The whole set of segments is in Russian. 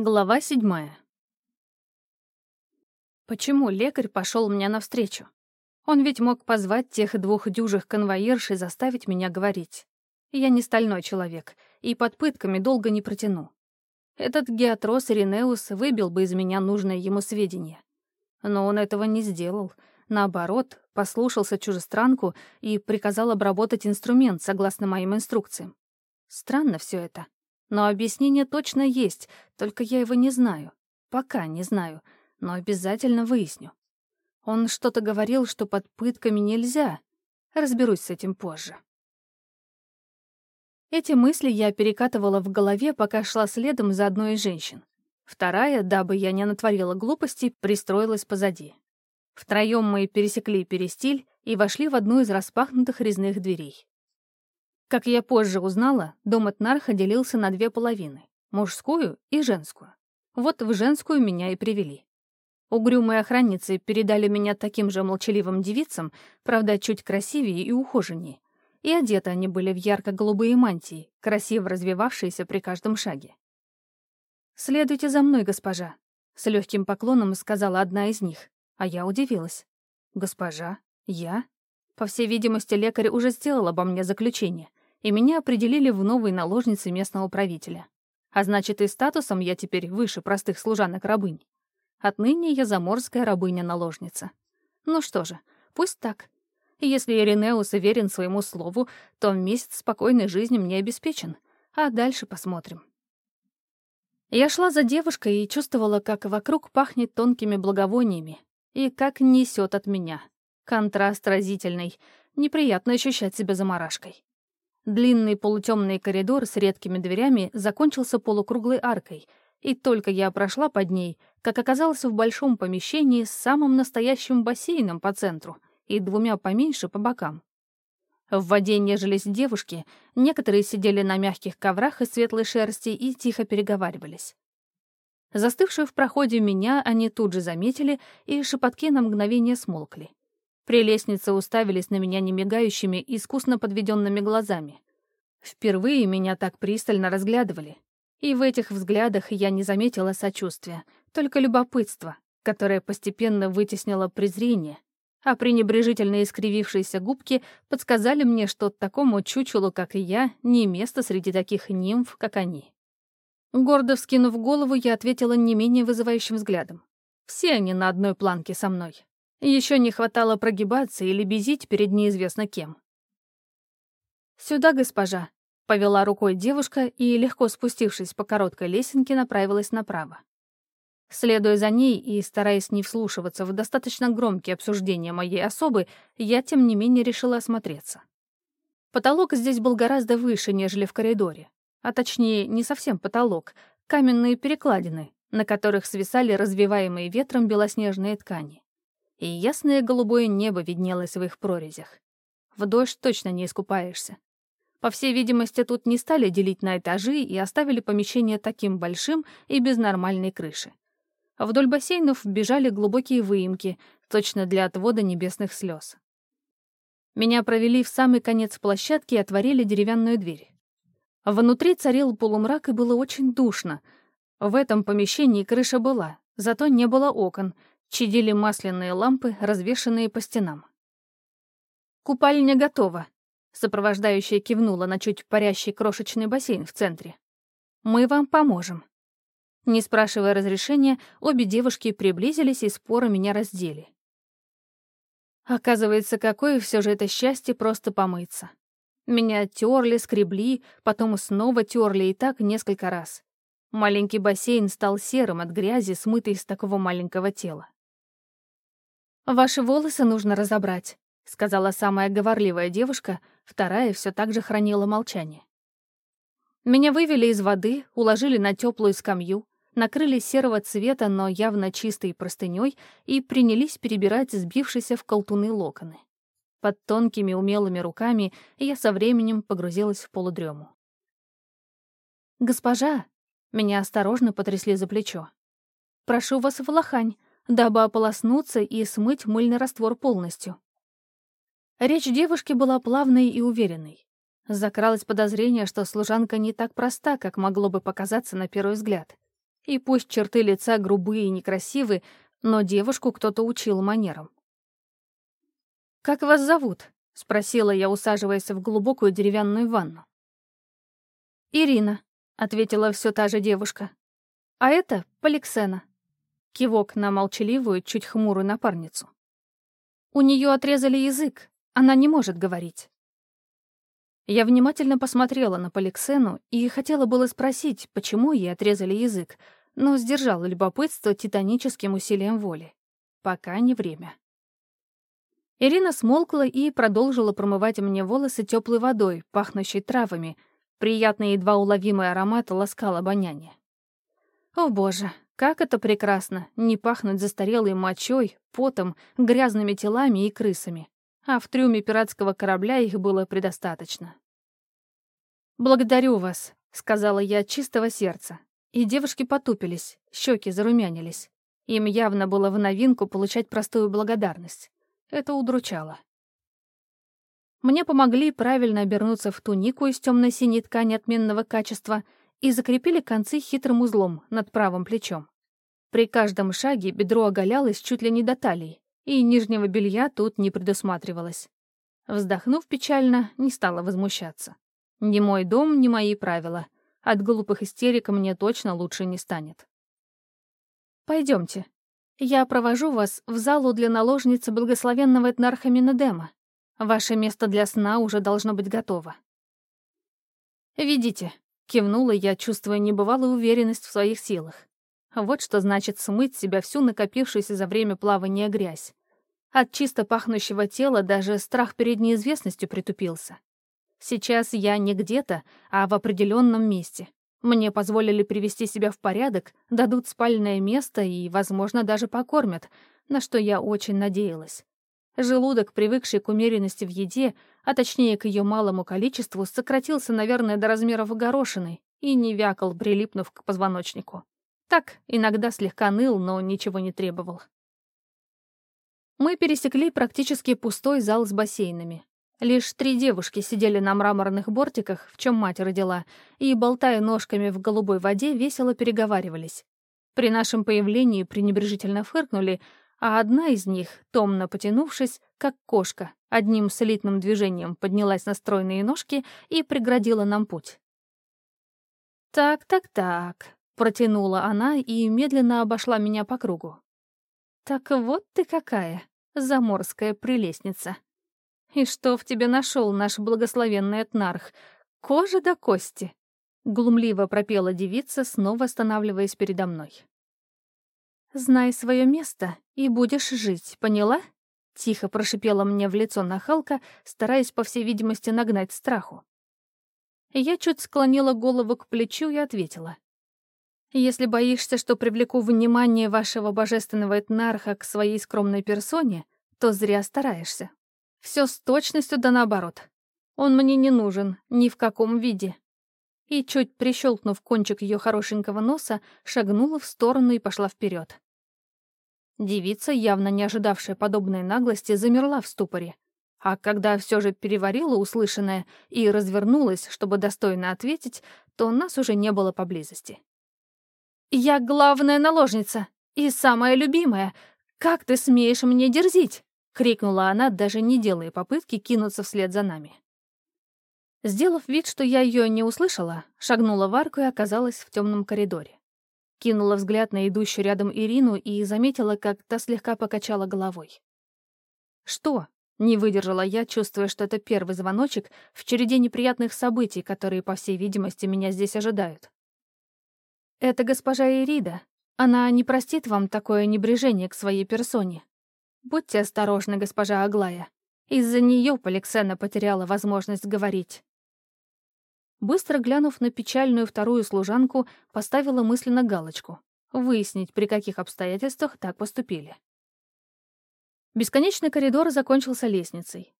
Глава седьмая. Почему лекарь пошел мне навстречу? Он ведь мог позвать тех двух дюжих конвоирш и заставить меня говорить. Я не стальной человек, и под пытками долго не протяну. Этот Геатрос Иринеус выбил бы из меня нужное ему сведения. Но он этого не сделал. Наоборот, послушался чужестранку и приказал обработать инструмент согласно моим инструкциям. Странно все это. Но объяснение точно есть, только я его не знаю. Пока не знаю, но обязательно выясню. Он что-то говорил, что под пытками нельзя. Разберусь с этим позже. Эти мысли я перекатывала в голове, пока шла следом за одной из женщин. Вторая, дабы я не натворила глупостей, пристроилась позади. Втроем мы пересекли перестиль и вошли в одну из распахнутых резных дверей. Как я позже узнала, дом Этнарха делился на две половины — мужскую и женскую. Вот в женскую меня и привели. Угрюмые охранницы передали меня таким же молчаливым девицам, правда, чуть красивее и ухоженнее. И одеты они были в ярко-голубые мантии, красиво развивавшиеся при каждом шаге. «Следуйте за мной, госпожа», — с легким поклоном сказала одна из них, а я удивилась. «Госпожа? Я?» По всей видимости, лекарь уже сделал обо мне заключение, и меня определили в новой наложнице местного правителя. А значит, и статусом я теперь выше простых служанок-рабынь. Отныне я заморская рабыня-наложница. Ну что же, пусть так. Если Иринеус верен своему слову, то месяц спокойной жизни мне обеспечен, а дальше посмотрим. Я шла за девушкой и чувствовала, как вокруг пахнет тонкими благовониями и как несет от меня. Контраст разительный, неприятно ощущать себя заморашкой. Длинный полутемный коридор с редкими дверями закончился полукруглой аркой, и только я прошла под ней, как оказалась в большом помещении с самым настоящим бассейном по центру и двумя поменьше по бокам. В воде нежились девушки, некоторые сидели на мягких коврах из светлой шерсти и тихо переговаривались. Застывшую в проходе меня они тут же заметили, и шепотки на мгновение смолкли. При лестнице уставились на меня немигающими, искусно подведенными глазами. Впервые меня так пристально разглядывали. И в этих взглядах я не заметила сочувствия, только любопытство, которое постепенно вытеснило презрение, а пренебрежительно искривившиеся губки подсказали мне, что такому чучелу, как и я, не место среди таких нимф, как они. Гордо вскинув голову, я ответила не менее вызывающим взглядом. Все они на одной планке со мной. Еще не хватало прогибаться или безить перед неизвестно кем. «Сюда, госпожа», — повела рукой девушка и, легко спустившись по короткой лесенке, направилась направо. Следуя за ней и стараясь не вслушиваться в достаточно громкие обсуждения моей особы, я, тем не менее, решила осмотреться. Потолок здесь был гораздо выше, нежели в коридоре. А точнее, не совсем потолок, каменные перекладины, на которых свисали развиваемые ветром белоснежные ткани и ясное голубое небо виднелось в их прорезях. В дождь точно не искупаешься. По всей видимости, тут не стали делить на этажи и оставили помещение таким большим и без нормальной крыши. Вдоль бассейнов бежали глубокие выемки, точно для отвода небесных слез. Меня провели в самый конец площадки и отворили деревянную дверь. Внутри царил полумрак и было очень душно. В этом помещении крыша была, зато не было окон, Чадили масляные лампы, развешанные по стенам. «Купальня готова», — сопровождающая кивнула на чуть парящий крошечный бассейн в центре. «Мы вам поможем». Не спрашивая разрешения, обе девушки приблизились и споро меня раздели. Оказывается, какое все же это счастье просто помыться. Меня терли, скребли, потом снова терли и так несколько раз. Маленький бассейн стал серым от грязи, смытой из такого маленького тела. «Ваши волосы нужно разобрать», — сказала самая говорливая девушка, вторая все так же хранила молчание. Меня вывели из воды, уложили на теплую скамью, накрыли серого цвета, но явно чистой простыней и принялись перебирать сбившиеся в колтуны локоны. Под тонкими умелыми руками я со временем погрузилась в полудрему. «Госпожа!» — меня осторожно потрясли за плечо. «Прошу вас в лохань, дабы ополоснуться и смыть мыльный раствор полностью. Речь девушки была плавной и уверенной. Закралось подозрение, что служанка не так проста, как могло бы показаться на первый взгляд. И пусть черты лица грубые и некрасивы, но девушку кто-то учил манерам. «Как вас зовут?» — спросила я, усаживаясь в глубокую деревянную ванну. «Ирина», — ответила все та же девушка. «А это Поликсена». Кивок на молчаливую, чуть хмурую напарницу. «У нее отрезали язык, она не может говорить». Я внимательно посмотрела на Поликсену и хотела было спросить, почему ей отрезали язык, но сдержала любопытство титаническим усилием воли. Пока не время. Ирина смолкла и продолжила промывать мне волосы теплой водой, пахнущей травами. Приятный едва уловимый аромат ласкал обоняние. О боже, как это прекрасно, не пахнуть застарелой мочой, потом, грязными телами и крысами а в трюме пиратского корабля их было предостаточно. «Благодарю вас», — сказала я от чистого сердца. И девушки потупились, щеки зарумянились. Им явно было в новинку получать простую благодарность. Это удручало. Мне помогли правильно обернуться в тунику из темно-синей ткани отменного качества и закрепили концы хитрым узлом над правым плечом. При каждом шаге бедро оголялось чуть ли не до талии, и нижнего белья тут не предусматривалось. Вздохнув печально, не стала возмущаться. Ни мой дом, ни мои правила. От глупых истерик мне точно лучше не станет. Пойдемте. Я провожу вас в залу для наложницы благословенного Этнарха Минедема. Ваше место для сна уже должно быть готово. «Видите», — кивнула я, чувствуя небывалую уверенность в своих силах. Вот что значит смыть с себя всю накопившуюся за время плавания грязь. От чисто пахнущего тела даже страх перед неизвестностью притупился. Сейчас я не где-то, а в определенном месте. Мне позволили привести себя в порядок, дадут спальное место и, возможно, даже покормят, на что я очень надеялась. Желудок, привыкший к умеренности в еде, а точнее к ее малому количеству, сократился, наверное, до размеров горошины и не вякал, прилипнув к позвоночнику. Так, иногда слегка ныл, но ничего не требовал. Мы пересекли практически пустой зал с бассейнами. Лишь три девушки сидели на мраморных бортиках, в чем мать родила, и, болтая ножками в голубой воде, весело переговаривались. При нашем появлении пренебрежительно фыркнули, а одна из них, томно потянувшись, как кошка, одним солидным движением поднялась на стройные ножки и преградила нам путь. «Так-так-так», — протянула она и медленно обошла меня по кругу. «Так вот ты какая, заморская прелестница. И что в тебе нашел наш благословенный этнарх? Кожа до кости!» Глумливо пропела девица, снова останавливаясь передо мной. «Знай свое место и будешь жить, поняла?» Тихо прошипела мне в лицо нахалка, стараясь, по всей видимости, нагнать страху. Я чуть склонила голову к плечу и ответила. Если боишься, что привлеку внимание вашего божественного этнарха к своей скромной персоне, то зря стараешься. Все с точностью да наоборот. Он мне не нужен ни в каком виде. И чуть прищелкнув кончик ее хорошенького носа, шагнула в сторону и пошла вперед. Девица, явно не ожидавшая подобной наглости, замерла в ступоре. А когда все же переварила услышанное и развернулась, чтобы достойно ответить, то нас уже не было поблизости. «Я главная наложница и самая любимая. Как ты смеешь мне дерзить?» — крикнула она, даже не делая попытки кинуться вслед за нами. Сделав вид, что я ее не услышала, шагнула в арку и оказалась в темном коридоре. Кинула взгляд на идущую рядом Ирину и заметила, как та слегка покачала головой. «Что?» — не выдержала я, чувствуя, что это первый звоночек в череде неприятных событий, которые, по всей видимости, меня здесь ожидают. «Это госпожа Ирида. Она не простит вам такое небрежение к своей персоне. Будьте осторожны, госпожа Аглая. Из-за нее Поликсена потеряла возможность говорить». Быстро глянув на печальную вторую служанку, поставила мысленно галочку. Выяснить, при каких обстоятельствах так поступили. Бесконечный коридор закончился лестницей.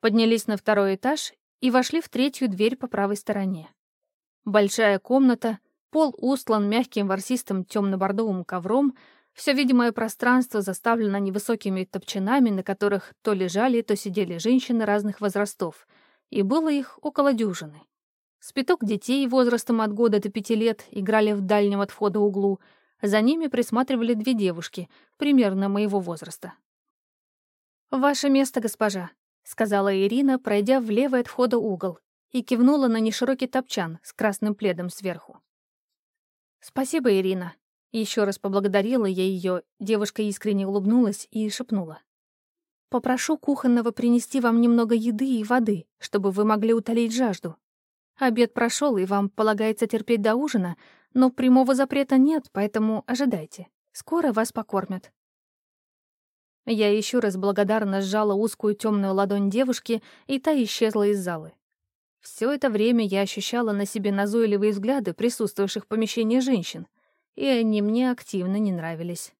Поднялись на второй этаж и вошли в третью дверь по правой стороне. Большая комната — Пол устлан мягким ворсистым темно-бордовым ковром, все видимое пространство заставлено невысокими топчинами, на которых то лежали, то сидели женщины разных возрастов, и было их около дюжины. Спиток детей возрастом от года до пяти лет играли в дальнем от входа углу. За ними присматривали две девушки, примерно моего возраста. «Ваше место, госпожа», — сказала Ирина, пройдя в левый от входа угол, и кивнула на неширокий топчан с красным пледом сверху. «Спасибо, Ирина». Еще раз поблагодарила я ее, девушка искренне улыбнулась и шепнула. «Попрошу кухонного принести вам немного еды и воды, чтобы вы могли утолить жажду. Обед прошел, и вам полагается терпеть до ужина, но прямого запрета нет, поэтому ожидайте. Скоро вас покормят». Я еще раз благодарно сжала узкую темную ладонь девушки, и та исчезла из залы. Все это время я ощущала на себе назойливые взгляды присутствующих в помещении женщин, и они мне активно не нравились.